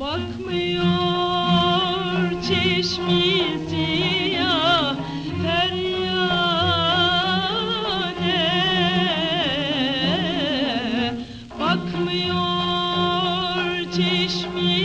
Bakmıyor çeşmi siyah feryade Bakmıyor çeşmi